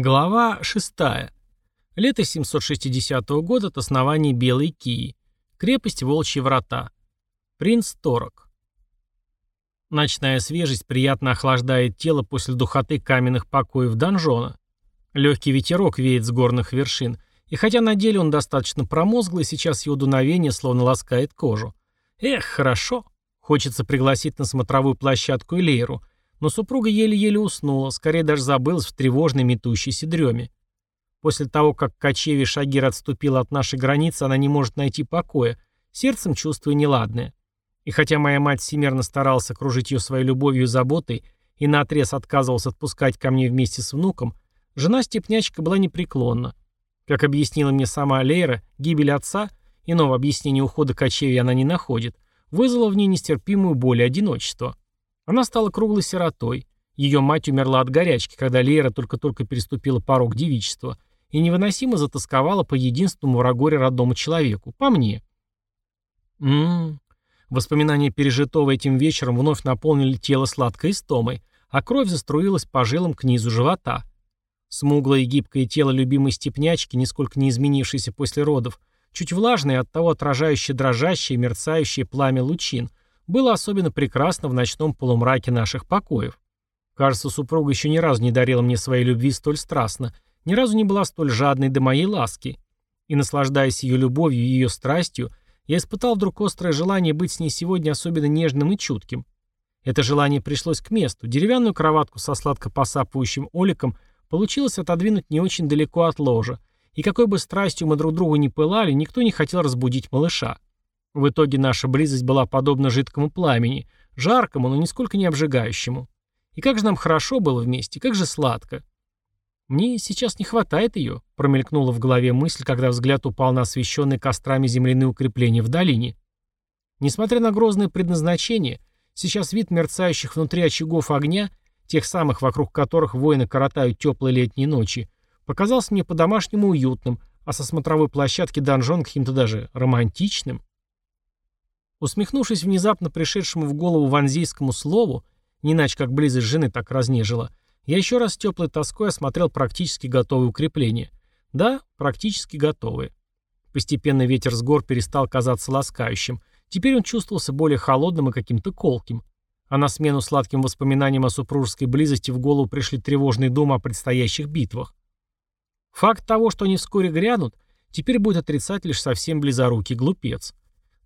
Глава 6. Лето 760 года от основания Белой Кии. Крепость Волчьи Врата. Принц Торок. Ночная свежесть приятно охлаждает тело после духоты каменных покоев донжона. Легкий ветерок веет с горных вершин, и хотя на деле он достаточно промозглый, сейчас его дуновение словно ласкает кожу. Эх, хорошо. Хочется пригласить на смотровую площадку Элейру – но супруга еле-еле уснула, скорее даже забылась в тревожной метущейся дреме. После того, как кочевье Шагир отступила от нашей границы, она не может найти покоя, сердцем чувствуя неладное. И хотя моя мать всемерно старалась окружить ее своей любовью и заботой и наотрез отказывалась отпускать ко мне вместе с внуком, жена степнячка была непреклонна. Как объяснила мне сама Лейра, гибель отца, иного объяснения ухода кочевья она не находит, вызвала в ней нестерпимую боль и одиночество. Она стала круглой сиротой. Ее мать умерла от горячки, когда Лера только-только переступила порог девичества, и невыносимо затасковала по единственному врагоре родному человеку, по мне. Ммм. Воспоминания пережитого этим вечером вновь наполнили тело сладкой истомой, а кровь заструилась по жилам к низу живота. Смуглое и гибкое тело любимой степнячки, нисколько не изменившееся после родов, чуть влажное оттого отражающее дрожащее, мерцающее пламя лучин, было особенно прекрасно в ночном полумраке наших покоев. Кажется, супруга еще ни разу не дарила мне своей любви столь страстно, ни разу не была столь жадной до моей ласки. И, наслаждаясь ее любовью и ее страстью, я испытал вдруг острое желание быть с ней сегодня особенно нежным и чутким. Это желание пришлось к месту. Деревянную кроватку со сладко посапывающим оликом получилось отодвинуть не очень далеко от ложа, и какой бы страстью мы друг другу не пылали, никто не хотел разбудить малыша. В итоге наша близость была подобна жидкому пламени, жаркому, но нисколько не обжигающему. И как же нам хорошо было вместе, как же сладко. Мне сейчас не хватает ее, промелькнула в голове мысль, когда взгляд упал на освещенные кострами земляные укрепления в долине. Несмотря на грозное предназначение, сейчас вид мерцающих внутри очагов огня, тех самых, вокруг которых воины коротают теплые летние ночи, показался мне по-домашнему уютным, а со смотровой площадки донжон каким-то даже романтичным. Усмехнувшись внезапно пришедшему в голову ванзийскому слову, не иначе как близость жены так разнежила, я еще раз с теплой тоской осмотрел практически готовые укрепления. Да, практически готовые. Постепенно ветер с гор перестал казаться ласкающим. Теперь он чувствовался более холодным и каким-то колким. А на смену сладким воспоминаниям о супружеской близости в голову пришли тревожные думы о предстоящих битвах. Факт того, что они вскоре грянут, теперь будет отрицать лишь совсем близорукий глупец.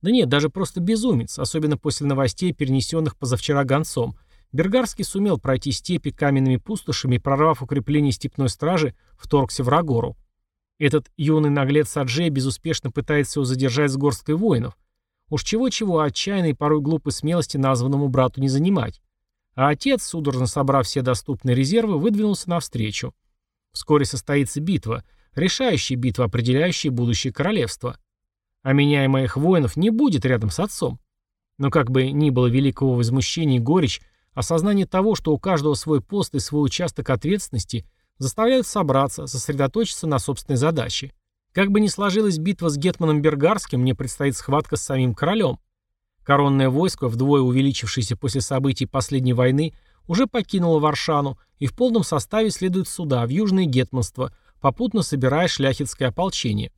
Да нет, даже просто безумец, особенно после новостей, перенесенных позавчера гонцом. Бергарский сумел пройти степи каменными пустошами прорвав укрепление степной стражи, вторгся в Рагору. Этот юный наглец Саджей безуспешно пытается его задержать с горсткой воинов. Уж чего-чего, а отчаянной порой глупой смелости названному брату не занимать. А отец, судорожно собрав все доступные резервы, выдвинулся навстречу. Вскоре состоится битва, решающая битва, определяющая будущее королевства. А меня и моих воинов не будет рядом с отцом. Но как бы ни было великого возмущения и горечь, осознание того, что у каждого свой пост и свой участок ответственности, заставляют собраться, сосредоточиться на собственной задаче. Как бы ни сложилась битва с Гетманом Бергарским, мне предстоит схватка с самим королем. Коронное войско, вдвое увеличившееся после событий последней войны, уже покинуло Варшану и в полном составе следует сюда, в Южное Гетманство, попутно собирая шляхетское ополчение.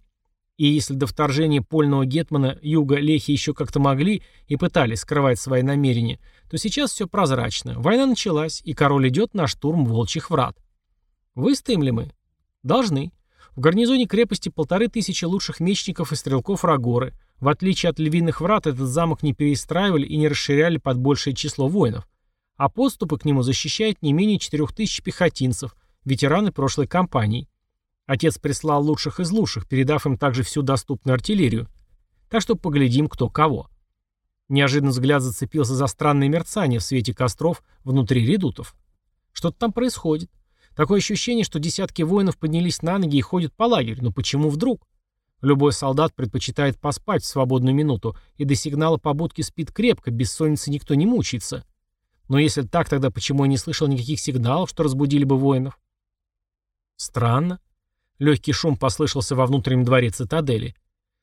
И если до вторжения польного гетмана юга лехи еще как-то могли и пытались скрывать свои намерения, то сейчас все прозрачно. Война началась, и король идет на штурм волчьих врат. Выстоим ли мы? Должны. В гарнизоне крепости полторы тысячи лучших мечников и стрелков Рагоры. В отличие от львиных врат, этот замок не перестраивали и не расширяли под большее число воинов. А подступы к нему защищают не менее четырех тысяч пехотинцев, ветераны прошлой кампании. Отец прислал лучших из лучших, передав им также всю доступную артиллерию. Так что поглядим, кто кого. Неожиданно взгляд зацепился за странное мерцание в свете костров внутри редутов. Что-то там происходит. Такое ощущение, что десятки воинов поднялись на ноги и ходят по лагерю. Но почему вдруг? Любой солдат предпочитает поспать в свободную минуту, и до сигнала побудки спит крепко, бессонницы никто не мучается. Но если так, тогда почему я не слышал никаких сигналов, что разбудили бы воинов? Странно. Легкий шум послышался во внутреннем дворе цитадели.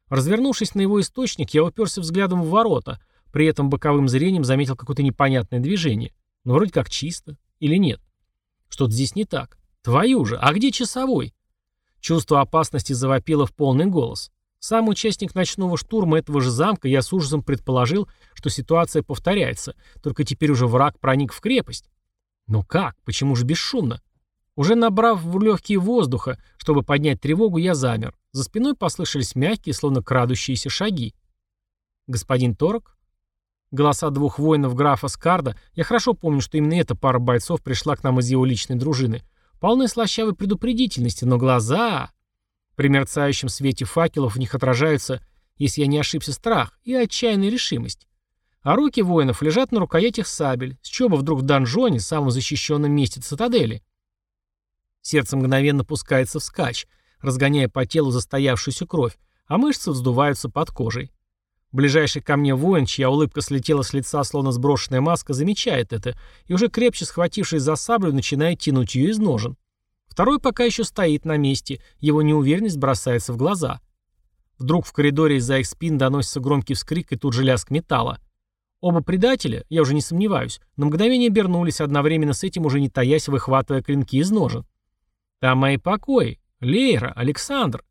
Развернувшись на его источник, я уперся взглядом в ворота, при этом боковым зрением заметил какое-то непонятное движение. Но вроде как чисто. Или нет? Что-то здесь не так. Твою же, а где часовой? Чувство опасности завопило в полный голос. Сам участник ночного штурма этого же замка, я с ужасом предположил, что ситуация повторяется, только теперь уже враг проник в крепость. Но как? Почему же бесшумно? Уже набрав в легкие воздуха, чтобы поднять тревогу, я замер. За спиной послышались мягкие, словно крадущиеся шаги. «Господин Торок?» Голоса двух воинов графа Скарда, я хорошо помню, что именно эта пара бойцов пришла к нам из его личной дружины, полны слащавой предупредительности, но глаза... При мерцающем свете факелов в них отражаются, если я не ошибся, страх и отчаянная решимость. А руки воинов лежат на рукоятях сабель, с чего бы вдруг в донжоне, самом защищенном месте цитадели. Сердце мгновенно пускается вскачь, разгоняя по телу застоявшуюся кровь, а мышцы вздуваются под кожей. Ближайший ко мне воин, чья улыбка слетела с лица, словно сброшенная маска, замечает это, и уже крепче схватившись за саблю, начинает тянуть ее из ножен. Второй пока еще стоит на месте, его неуверенность бросается в глаза. Вдруг в коридоре из-за их спин доносится громкий вскрик и тут же лязг металла. Оба предателя, я уже не сомневаюсь, на мгновение обернулись, одновременно с этим уже не таясь, выхватывая клинки из ножен. Там мои покои. Лейра, Александр.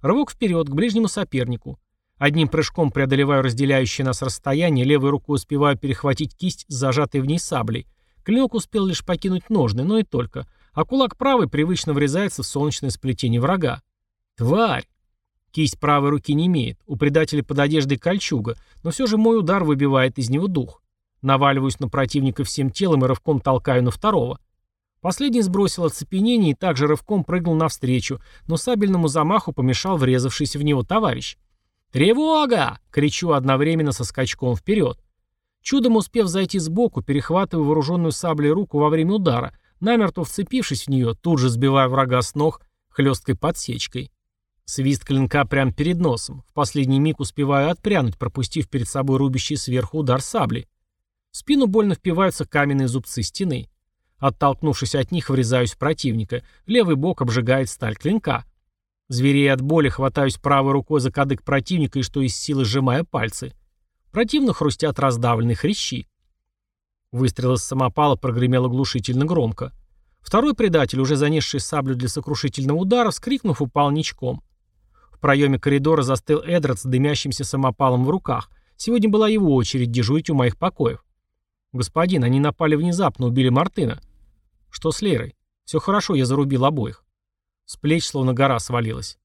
Рывок вперед, к ближнему сопернику. Одним прыжком преодолеваю разделяющее нас расстояние, левой рукой успеваю перехватить кисть с зажатой в ней саблей. Клинок успел лишь покинуть ножны, но и только. А кулак правый привычно врезается в солнечное сплетение врага. Тварь! Кисть правой руки не имеет. У предателя под одеждой кольчуга, но все же мой удар выбивает из него дух. Наваливаюсь на противника всем телом и рывком толкаю на второго. Последний сбросил оцепенение и также рывком прыгнул навстречу, но сабельному замаху помешал врезавшийся в него товарищ. «Тревога!» — кричу одновременно со скачком вперед. Чудом успев зайти сбоку, перехватываю вооруженную саблей руку во время удара, намертво вцепившись в нее, тут же сбивая врага с ног хлесткой подсечкой. Свист клинка прямо перед носом. В последний миг успеваю отпрянуть, пропустив перед собой рубящий сверху удар сабли. В спину больно впиваются каменные зубцы стены. Оттолкнувшись от них, врезаюсь в противника. Левый бок обжигает сталь клинка. Зверей от боли хватаюсь правой рукой за кадык противника и что из силы сжимая пальцы. Противно хрустят раздавленные хрящи. Выстрел из самопала прогремел оглушительно громко. Второй предатель, уже занесший саблю для сокрушительного удара, вскрикнув, упал ничком. В проеме коридора застыл Эдред с дымящимся самопалом в руках. Сегодня была его очередь дежурить у моих покоев. «Господин, они напали внезапно, убили Мартына». «Что с Лейрой?» «Все хорошо, я зарубил обоих». С плеч словно гора свалилась.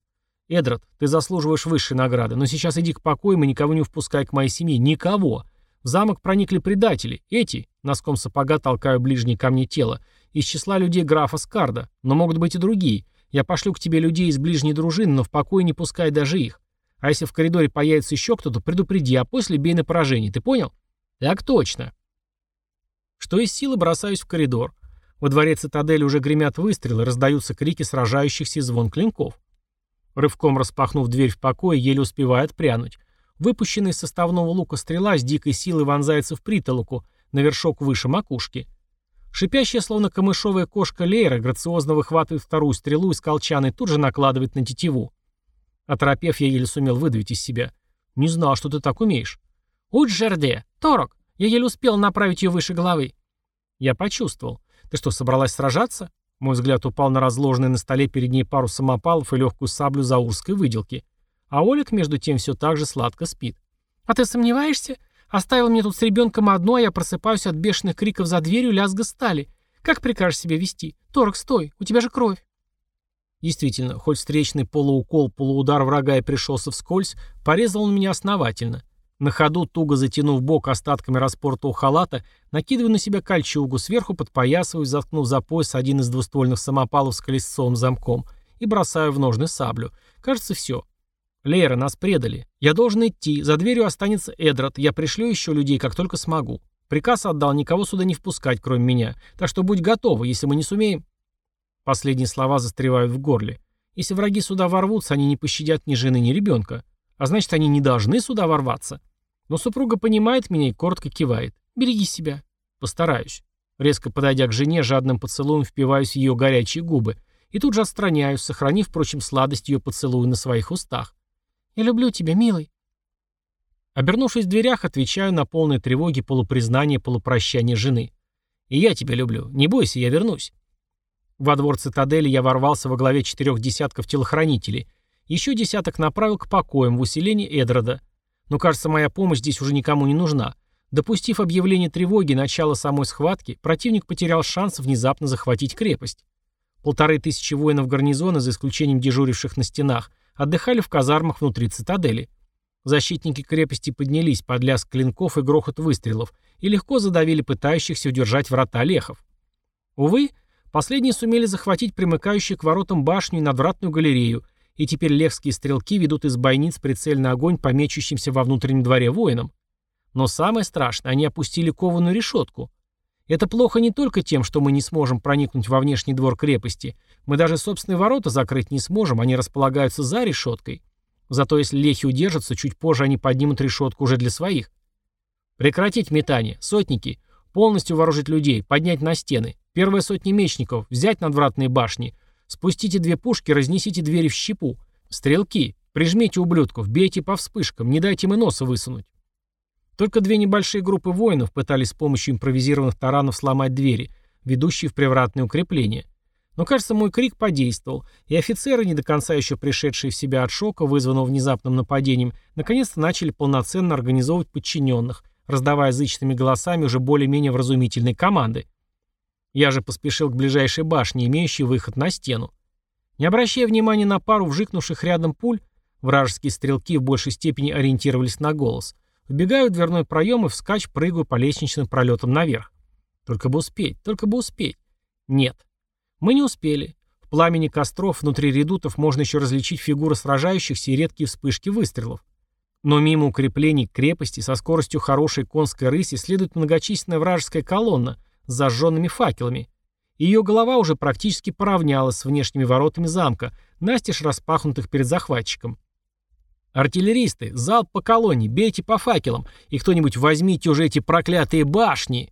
«Эдрат, ты заслуживаешь высшей награды, но сейчас иди к покоям и никого не впускай к моей семье. Никого. В замок проникли предатели. Эти, носком сапога толкаю ближнее ко мне тело, из числа людей графа Скарда. Но могут быть и другие. Я пошлю к тебе людей из ближней дружины, но в покое не пускай даже их. А если в коридоре появится еще кто-то, предупреди, а после бей на поражение. Ты понял? Так точно. Что из силы бросаюсь в коридор. Во дворе цитадели уже гремят выстрелы, раздаются крики сражающихся и звон клинков. Рывком распахнув дверь в покое, еле успеваю отпрянуть. Выпущенная из составного лука стрела с дикой силой вонзается в притолоку, на вершок выше макушки. Шипящая, словно камышовая кошка Лейра, грациозно выхватывает вторую стрелу из колчана и тут же накладывает на тетиву. Оторопев, я еле сумел выдавить из себя. «Не знал, что ты так умеешь». «Уджерде! Торок! Я еле успел направить ее выше головы». Я почувствовал. «Ты что, собралась сражаться?» Мой взгляд упал на разложенные на столе перед ней пару самопалов и легкую саблю заурской выделки. А Олег, между тем, все так же сладко спит. «А ты сомневаешься? Оставил мне тут с ребенком одно, а я просыпаюсь от бешеных криков за дверью лязга стали. Как прикажешь себя вести? Торг, стой, у тебя же кровь». Действительно, хоть встречный полуукол, полуудар врага и пришелся вскользь, порезал он меня основательно. На ходу, туго затянув бок остатками распортого халата, накидываю на себя кольчугу, сверху подпоясываю, заткнув за пояс один из двуствольных самопалов с колесцовым замком и бросаю в ножны саблю. Кажется, все. Лейра, нас предали. Я должен идти. За дверью останется Эдрат. Я пришлю еще людей, как только смогу. Приказ отдал никого сюда не впускать, кроме меня. Так что будь готова, если мы не сумеем... Последние слова застревают в горле. Если враги сюда ворвутся, они не пощадят ни жены, ни ребенка. А значит, они не должны сюда ворваться. Но супруга понимает меня и коротко кивает. «Береги себя». «Постараюсь». Резко подойдя к жене, жадным поцелуем впиваюсь в ее горячие губы и тут же отстраняюсь, сохранив, впрочем, сладость ее поцелуя на своих устах. «Я люблю тебя, милый». Обернувшись в дверях, отвечаю на полной тревоге полупризнание полупрощания жены. «И я тебя люблю. Не бойся, я вернусь». Во двор цитадели я ворвался во главе четырех десятков телохранителей. Еще десяток направил к покоям в усилении Эдрода. Но, кажется, моя помощь здесь уже никому не нужна. Допустив объявление тревоги и начало самой схватки, противник потерял шанс внезапно захватить крепость. Полторы тысячи воинов гарнизона, за исключением дежуривших на стенах, отдыхали в казармах внутри цитадели. Защитники крепости поднялись под лязг клинков и грохот выстрелов и легко задавили пытающихся удержать врата лехов. Увы, Последние сумели захватить примыкающую к воротам башню и надвратную галерею, и теперь левские стрелки ведут из бойниц прицельный огонь по мечущимся во внутреннем дворе воинам. Но самое страшное, они опустили кованую решетку. Это плохо не только тем, что мы не сможем проникнуть во внешний двор крепости, мы даже собственные ворота закрыть не сможем, они располагаются за решеткой. Зато если лехи удержатся, чуть позже они поднимут решетку уже для своих. Прекратить метание, сотники, полностью вооружить людей, поднять на стены. Первая сотня мечников, взять надвратные башни. Спустите две пушки, разнесите двери в щепу. Стрелки, прижмите ублюдков, бейте по вспышкам, не дайте им и носа высунуть. Только две небольшие группы воинов пытались с помощью импровизированных таранов сломать двери, ведущие в привратные укрепления. Но, кажется, мой крик подействовал, и офицеры, не до конца еще пришедшие в себя от шока, вызванного внезапным нападением, наконец-то начали полноценно организовывать подчиненных, раздавая зычными голосами уже более-менее вразумительные команды. Я же поспешил к ближайшей башне, имеющей выход на стену. Не обращая внимания на пару вжикнувших рядом пуль, вражеские стрелки в большей степени ориентировались на голос. Вбегаю в дверной проем и вскачь прыгаю по лестничным пролетам наверх. Только бы успеть, только бы успеть. Нет. Мы не успели. В пламени костров внутри редутов можно еще различить фигуры сражающихся и редкие вспышки выстрелов. Но мимо укреплений крепости со скоростью хорошей конской рыси следует многочисленная вражеская колонна — с зажженными факелами. Ее голова уже практически поравнялась с внешними воротами замка, настежь распахнутых перед захватчиком. «Артиллеристы, залп по колонне, бейте по факелам, и кто-нибудь возьмите уже эти проклятые башни!»